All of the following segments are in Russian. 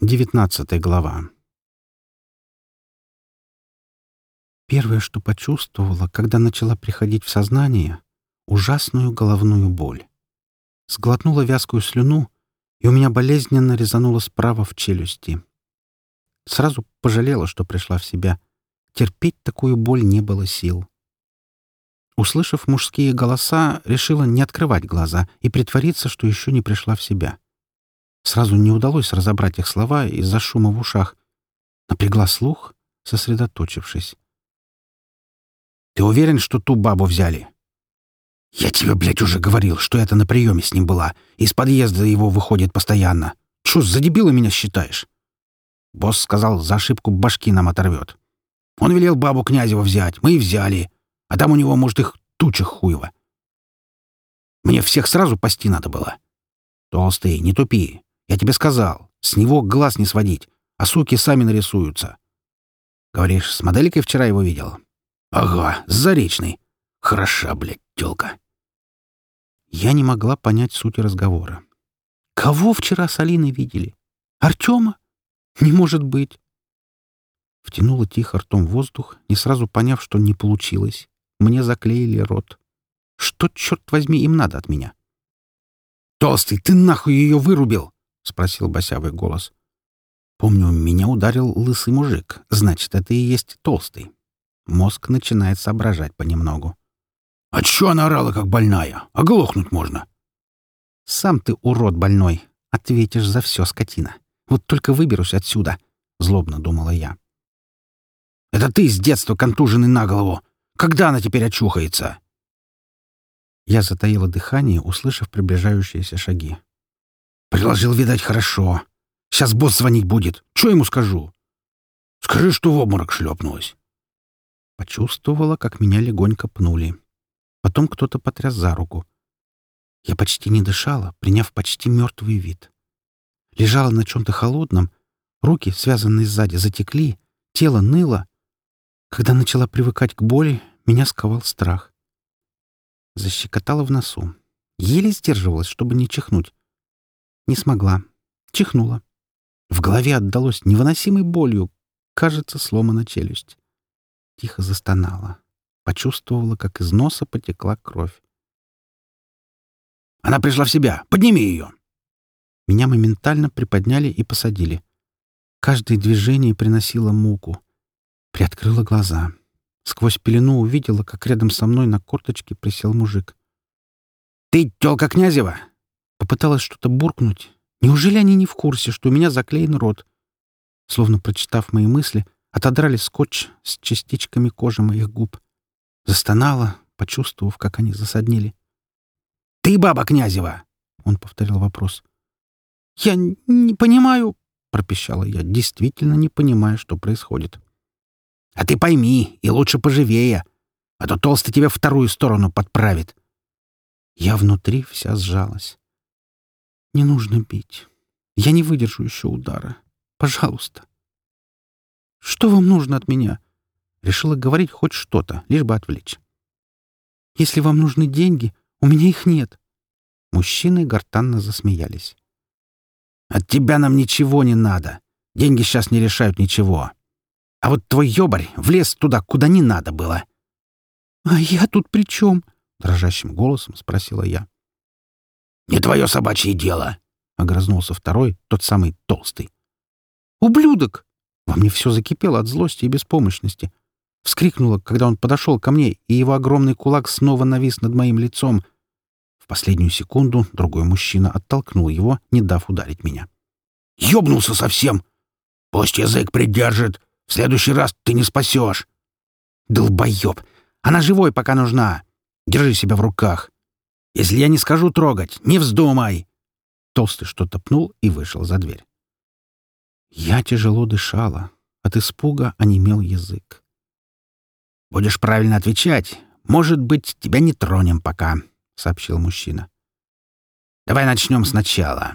Девятнадцатая глава. Первое, что почувствовала, когда начала приходить в сознание — ужасную головную боль. Сглотнула вязкую слюну, и у меня болезненно резануло справа в челюсти. Сразу пожалела, что пришла в себя. Терпеть такую боль не было сил. Услышав мужские голоса, решила не открывать глаза и притвориться, что еще не пришла в себя. Сразу не удалось разобрать их слова из-за шума в ушах. Напрягла слух, сосредоточившись. Ты уверен, что ту бабу взяли?» «Я тебе, блядь, уже говорил, что это на приеме с ним была. Из подъезда его выходит постоянно. Чё, за дебила меня считаешь?» Босс сказал, за ошибку башки нам оторвет. Он велел бабу Князева взять. Мы и взяли. А там у него, может, их туча хуева. Мне всех сразу пасти надо было. Толстый, не тупи. Я тебе сказал, с него глаз не сводить, а суки сами нарисуются. Говоришь, с моделькой вчера его видел? Ага, Заречный. Хороша, блядь, тёлка. Я не могла понять сути разговора. Кого вчера с Алиной видели? Артема? Не может быть. Втянула тихо ртом воздух, не сразу поняв, что не получилось. Мне заклеили рот. Что, черт возьми, им надо от меня? «Толстый, ты нахуй ее вырубил?» — спросил басявый голос. Помню, меня ударил лысый мужик. Значит, это и есть толстый. Мозг начинает соображать понемногу. «А чё она орала, как больная? Оглохнуть можно!» «Сам ты урод больной. Ответишь за все, скотина. Вот только выберусь отсюда», — злобно думала я. «Это ты с детства контуженный на голову. Когда она теперь очухается?» Я затаила дыхание, услышав приближающиеся шаги. «Приложил, видать, хорошо. Сейчас босс звонить будет. Что ему скажу?» «Скажи, что в обморок шлепнулась». Почувствовала, как меня легонько пнули. Потом кто-то потряс за руку. Я почти не дышала, приняв почти мертвый вид. Лежала на чем-то холодном, руки, связанные сзади, затекли, тело ныло. Когда начала привыкать к боли, меня сковал страх. Защекотала в носу. Еле сдерживалась, чтобы не чихнуть. Не смогла. Чихнула. В голове отдалось невыносимой болью. Кажется, сломана челюсть тихо застонала. Почувствовала, как из носа потекла кровь. «Она пришла в себя! Подними ее!» Меня моментально приподняли и посадили. Каждое движение приносило муку. Приоткрыла глаза. Сквозь пелену увидела, как рядом со мной на корточке присел мужик. «Ты тёлка Князева!» Попыталась что-то буркнуть. Неужели они не в курсе, что у меня заклеен рот? Словно прочитав мои мысли, отодрали скотч с частичками кожи моих губ. Застонала, почувствовав, как они засаднили. «Ты баба Князева!» — он повторил вопрос. «Я не понимаю...» — пропищала я, действительно не понимая, что происходит. «А ты пойми, и лучше поживее, а то толстый тебя вторую сторону подправит». Я внутри вся сжалась. «Не нужно бить. Я не выдержу еще удара. Пожалуйста». Что вам нужно от меня?» Решила говорить хоть что-то, лишь бы отвлечь. «Если вам нужны деньги, у меня их нет». Мужчины гортанно засмеялись. «От тебя нам ничего не надо. Деньги сейчас не решают ничего. А вот твой ёбарь влез туда, куда не надо было». «А я тут при чем?» — дрожащим голосом спросила я. «Не твое собачье дело», — огрызнулся второй, тот самый толстый. «Ублюдок!» Во мне все закипело от злости и беспомощности. Вскрикнула, когда он подошел ко мне, и его огромный кулак снова навис над моим лицом. В последнюю секунду другой мужчина оттолкнул его, не дав ударить меня. «Ёбнулся совсем! Пусть язык придержит! В следующий раз ты не спасешь!» «Долбоёб! Она живой пока нужна! Держи себя в руках! Если я не скажу трогать, не вздумай!» Толстый что-то пнул и вышел за дверь. Я тяжело дышала. От испуга онемел язык. «Будешь правильно отвечать. Может быть, тебя не тронем пока», — сообщил мужчина. «Давай начнем сначала.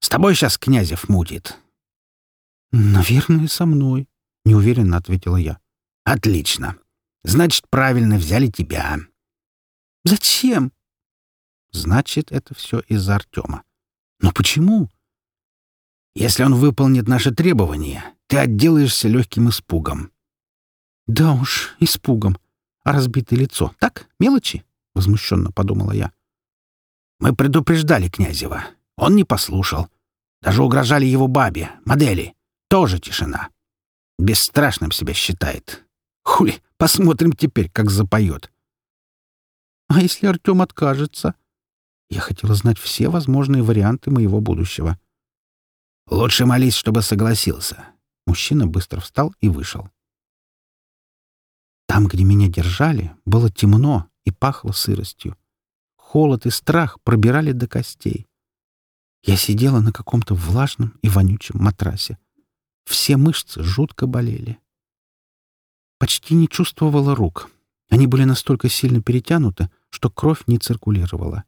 С тобой сейчас Князев мутит». «Наверное, со мной», — неуверенно ответила я. «Отлично. Значит, правильно взяли тебя». «Зачем?» «Значит, это все из-за Артема. Но почему?» Если он выполнит наши требования, ты отделаешься легким испугом». «Да уж, испугом. А разбитое лицо — так, мелочи?» — возмущенно подумала я. «Мы предупреждали Князева. Он не послушал. Даже угрожали его бабе, модели. Тоже тишина. Бесстрашным себя считает. Хули, посмотрим теперь, как запоет». «А если Артем откажется?» Я хотела знать все возможные варианты моего будущего. «Лучше молись, чтобы согласился». Мужчина быстро встал и вышел. Там, где меня держали, было темно и пахло сыростью. Холод и страх пробирали до костей. Я сидела на каком-то влажном и вонючем матрасе. Все мышцы жутко болели. Почти не чувствовала рук. Они были настолько сильно перетянуты, что кровь не циркулировала.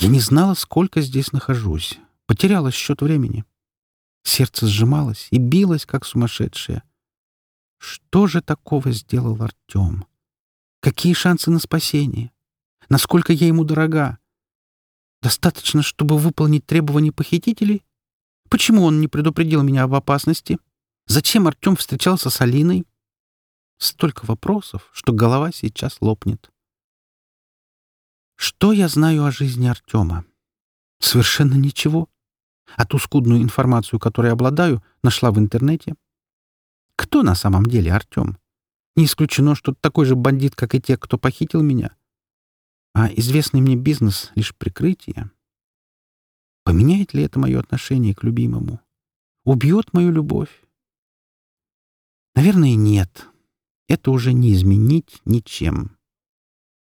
Я не знала, сколько здесь нахожусь. Потеряла счет времени. Сердце сжималось и билось, как сумасшедшее. Что же такого сделал Артем? Какие шансы на спасение? Насколько я ему дорога? Достаточно, чтобы выполнить требования похитителей? Почему он не предупредил меня об опасности? Зачем Артем встречался с Алиной? Столько вопросов, что голова сейчас лопнет. Что я знаю о жизни Артема? Совершенно ничего. А ту скудную информацию, которой обладаю, нашла в интернете. Кто на самом деле Артем? Не исключено, что такой же бандит, как и те, кто похитил меня. А известный мне бизнес — лишь прикрытие. Поменяет ли это мое отношение к любимому? Убьет мою любовь? Наверное, нет. Это уже не изменить ничем.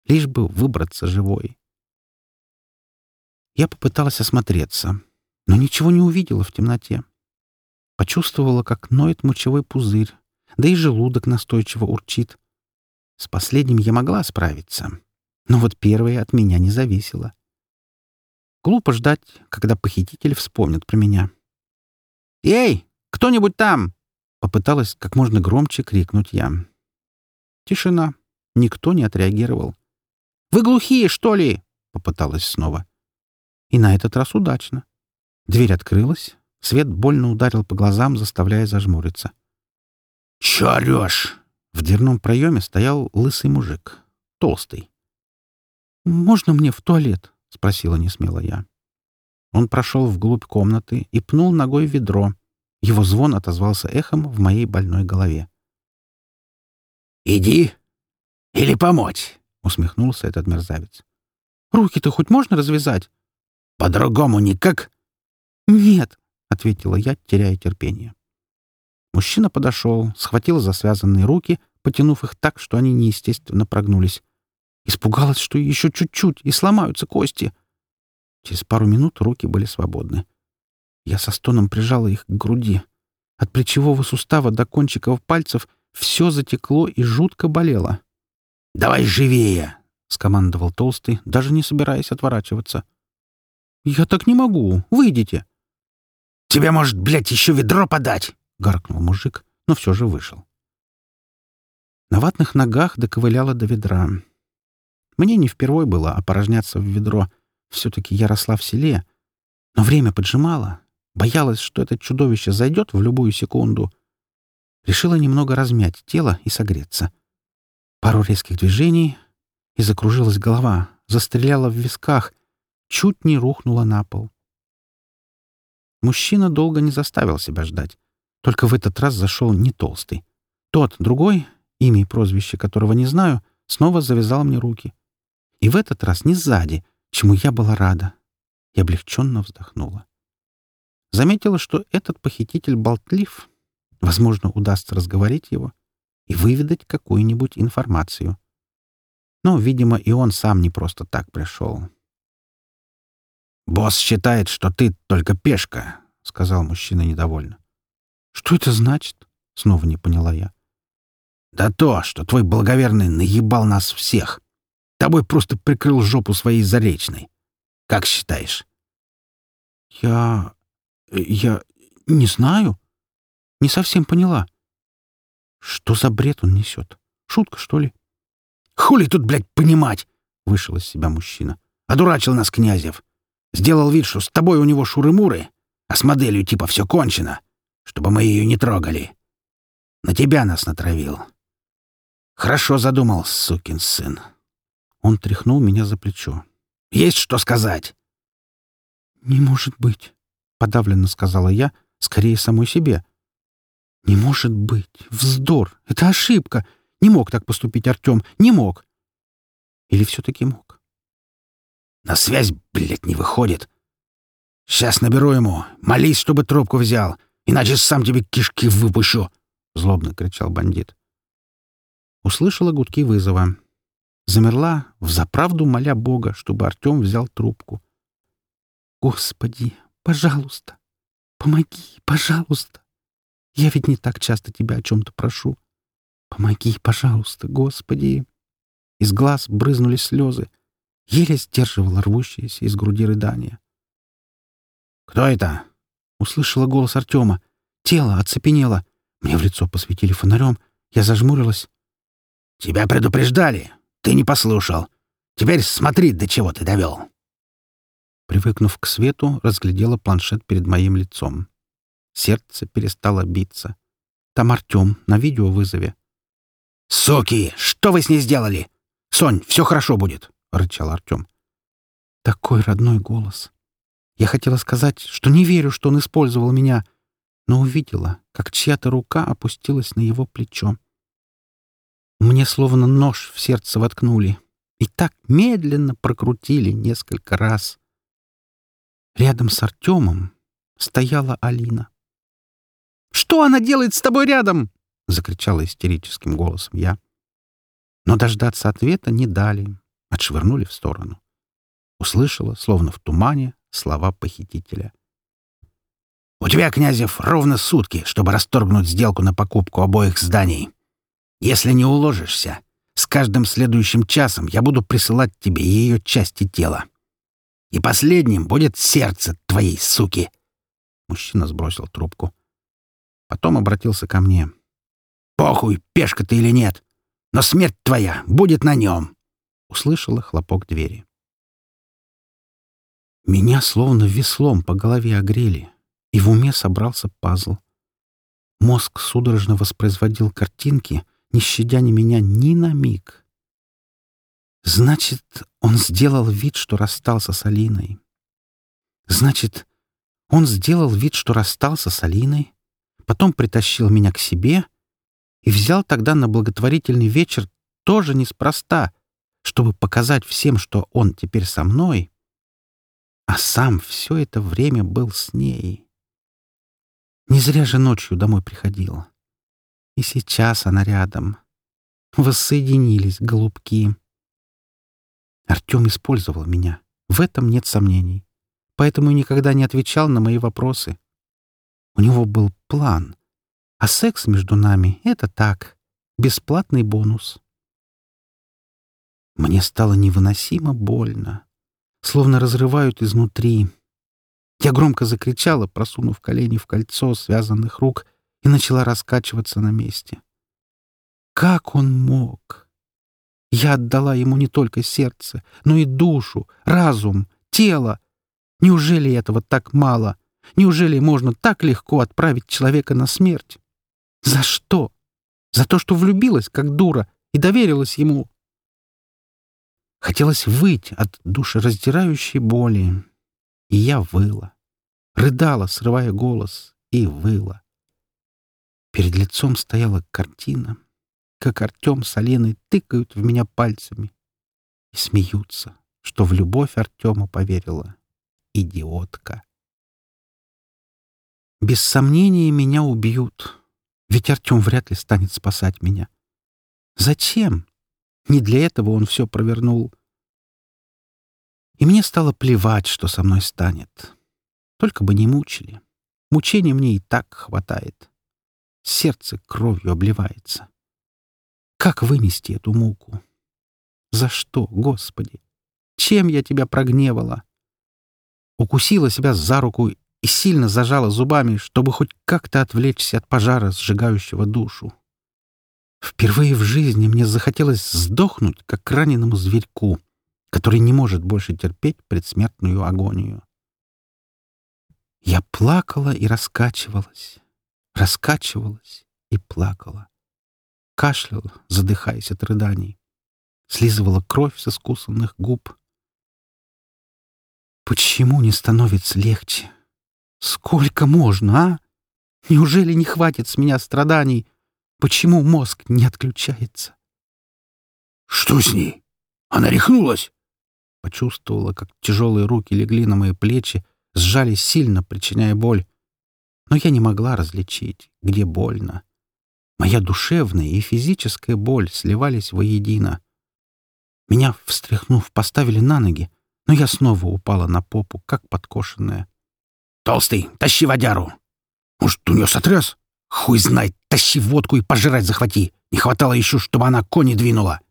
Лишь бы выбраться живой. Я попыталась осмотреться, но ничего не увидела в темноте. Почувствовала, как ноет мочевой пузырь, да и желудок настойчиво урчит. С последним я могла справиться, но вот первое от меня не зависело. Глупо ждать, когда похититель вспомнит про меня. «Эй, кто-нибудь там!» — попыталась как можно громче крикнуть я. Тишина. Никто не отреагировал. «Вы глухие, что ли?» — попыталась снова. И на этот раз удачно. Дверь открылась, свет больно ударил по глазам, заставляя зажмуриться. «Чё орёшь?» В дверном проеме стоял лысый мужик, толстый. «Можно мне в туалет?» — спросила несмело я. Он прошел вглубь комнаты и пнул ногой ведро. Его звон отозвался эхом в моей больной голове. «Иди или помочь?» — усмехнулся этот мерзавец. «Руки-то хоть можно развязать?» «По-другому никак?» «Нет», — ответила я, теряя терпение. Мужчина подошел, схватил за связанные руки, потянув их так, что они неестественно прогнулись. Испугалась, что еще чуть-чуть, и сломаются кости. Через пару минут руки были свободны. Я со стоном прижала их к груди. От плечевого сустава до кончиков пальцев все затекло и жутко болело. «Давай живее!» — скомандовал Толстый, даже не собираясь отворачиваться. «Я так не могу. Выйдите!» «Тебе, может, блядь, еще ведро подать?» — гаркнул мужик, но все же вышел. На ватных ногах доковыляла до ведра. Мне не впервой было опорожняться в ведро. Все-таки я росла в селе. Но время поджимало. Боялась, что это чудовище зайдет в любую секунду. Решила немного размять тело и согреться. Пару резких движений, и закружилась голова, застреляла в висках, чуть не рухнула на пол. Мужчина долго не заставил себя ждать. Только в этот раз зашел не толстый. Тот, другой, имя и прозвище которого не знаю, снова завязал мне руки. И в этот раз не сзади, чему я была рада. И облегченно вздохнула. Заметила, что этот похититель болтлив. Возможно, удастся разговорить его и выведать какую-нибудь информацию. Но, видимо, и он сам не просто так пришел. «Босс считает, что ты только пешка», — сказал мужчина недовольно. «Что это значит?» — снова не поняла я. «Да то, что твой благоверный наебал нас всех. Тобой просто прикрыл жопу своей заречной. Как считаешь?» «Я... я... не знаю. Не совсем поняла. Что за бред он несет? Шутка, что ли?» «Хули тут, блядь, понимать?» — вышел из себя мужчина. «Одурачил нас Князев. Сделал вид, что с тобой у него шуры-муры, А с моделью типа все кончено, чтобы мы ее не трогали. На тебя нас натравил. Хорошо задумал, сукин сын. Он тряхнул меня за плечо. Есть что сказать? «Не может быть», — подавленно сказала я, скорее самой себе. «Не может быть! Вздор! Это ошибка! Не мог так поступить Артем! Не мог!» Или все-таки мог? «На связь, блядь, не выходит. Сейчас наберу ему. Молись, чтобы трубку взял, иначе сам тебе кишки выпущу!» — злобно кричал бандит. Услышала гудки вызова. Замерла, взаправду моля Бога, чтобы Артем взял трубку. «Господи, пожалуйста, помоги, пожалуйста. Я ведь не так часто тебя о чем-то прошу. Помоги, пожалуйста, Господи!» Из глаз брызнули слезы. Еле сдерживала рвущиеся из груди рыдания. «Кто это?» — услышала голос Артема. Тело оцепенело. Мне в лицо посветили фонарем. Я зажмурилась. «Тебя предупреждали. Ты не послушал. Теперь смотри, до чего ты довел». Привыкнув к свету, разглядела планшет перед моим лицом. Сердце перестало биться. Там Артем на видеовызове. «Суки! Что вы с ней сделали? Сонь, все хорошо будет!» — рычал Артем. Такой родной голос. Я хотела сказать, что не верю, что он использовал меня, но увидела, как чья-то рука опустилась на его плечо. Мне словно нож в сердце воткнули и так медленно прокрутили несколько раз. Рядом с Артемом стояла Алина. «Что она делает с тобой рядом?» — закричала истерическим голосом я. Но дождаться ответа не дали, отшвырнули в сторону. Услышала, словно в тумане, слова похитителя. «У тебя, Князев, ровно сутки, чтобы расторгнуть сделку на покупку обоих зданий. Если не уложишься, с каждым следующим часом я буду присылать тебе ее части тела. И последним будет сердце твоей суки. Мужчина сбросил трубку. Потом обратился ко мне. «Похуй, пешка ты или нет, но смерть твоя будет на нем!» Услышала хлопок двери. Меня словно веслом по голове огрели, и в уме собрался пазл. Мозг судорожно воспроизводил картинки, не щадя ни меня ни на миг. Значит, он сделал вид, что расстался с Алиной. Значит, он сделал вид, что расстался с Алиной, потом притащил меня к себе и взял тогда на благотворительный вечер тоже неспроста, чтобы показать всем, что он теперь со мной, а сам все это время был с ней. Не зря же ночью домой приходил. И сейчас она рядом. Воссоединились голубки. Артем использовал меня. В этом нет сомнений. Поэтому никогда не отвечал на мои вопросы. У него был план. А секс между нами — это так, бесплатный бонус. Мне стало невыносимо больно. Словно разрывают изнутри. Я громко закричала, просунув колени в кольцо связанных рук, и начала раскачиваться на месте. Как он мог? Я отдала ему не только сердце, но и душу, разум, тело. Неужели этого так мало? Неужели можно так легко отправить человека на смерть? За что? За то, что влюбилась, как дура, и доверилась ему. Хотелось выть от душераздирающей боли. И я выла. Рыдала, срывая голос, и выла. Перед лицом стояла картина — как Артем с Аленой тыкают в меня пальцами и смеются, что в любовь Артема поверила. Идиотка. Без сомнения, меня убьют, ведь Артем вряд ли станет спасать меня. Зачем? Не для этого он все провернул. И мне стало плевать, что со мной станет. Только бы не мучили. Мучений мне и так хватает. Сердце кровью обливается. Как вынести эту муку? За что, Господи? Чем я тебя прогневала? Укусила себя за руку и сильно зажала зубами, чтобы хоть как-то отвлечься от пожара, сжигающего душу. Впервые в жизни мне захотелось сдохнуть, как раненому зверьку, который не может больше терпеть предсмертную агонию. Я плакала и раскачивалась, раскачивалась и плакала. Кашляла, задыхаясь от рыданий. Слизывала кровь со скусанных губ. Почему не становится легче? Сколько можно, а? Неужели не хватит с меня страданий? Почему мозг не отключается? Что с ней? Она рехнулась? Почувствовала, как тяжелые руки легли на мои плечи, сжали сильно, причиняя боль. Но я не могла различить, где больно. Моя душевная и физическая боль сливались воедино. Меня, встряхнув, поставили на ноги, но я снова упала на попу, как подкошенная. «Толстый, тащи водяру!» «Может, у нее сотряс?» «Хуй знает, тащи водку и пожрать захвати! Не хватало еще, чтобы она кони двинула!»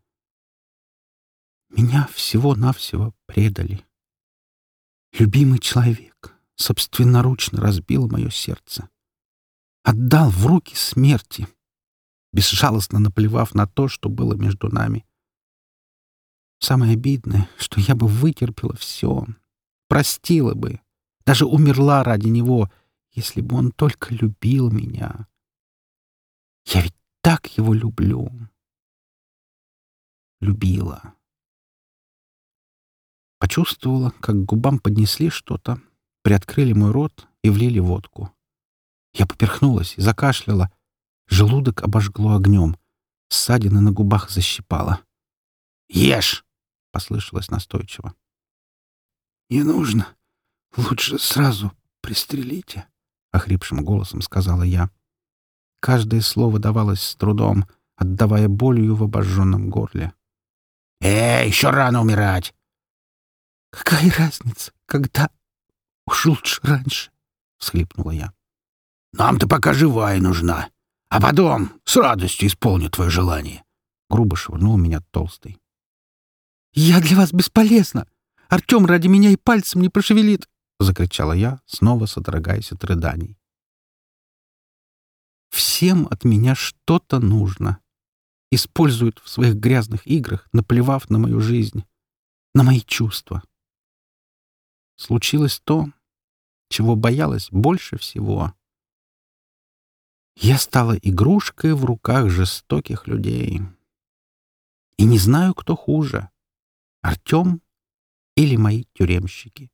Меня всего-навсего предали. Любимый человек собственноручно разбил мое сердце. Отдал в руки смерти, безжалостно наплевав на то, что было между нами. Самое обидное, что я бы вытерпела все, простила бы, даже умерла ради него, если бы он только любил меня. Я ведь так его люблю. Любила. Почувствовала, как к губам поднесли что-то, приоткрыли мой рот и влили водку. Я поперхнулась и закашляла. Желудок обожгло огнем. Ссадины на губах защипало. «Ешь!» — послышалось настойчиво. «Не нужно. Лучше сразу пристрелите», — охрипшим голосом сказала я. Каждое слово давалось с трудом, отдавая болью в обожженном горле. «Эй, еще рано умирать! «Какая разница, когда? Уж лучше раньше», — всхлипнула я. «Нам-то пока живая нужна, а потом с радостью исполню твое желание», — грубо швырнул меня толстый. «Я для вас бесполезна! Артем ради меня и пальцем не пошевелит!» — закричала я, снова содрогаясь от рыданий. «Всем от меня что-то нужно. Используют в своих грязных играх, наплевав на мою жизнь, на мои чувства случилось то, чего боялась больше всего. Я стала игрушкой в руках жестоких людей. И не знаю, кто хуже — Артем или мои тюремщики.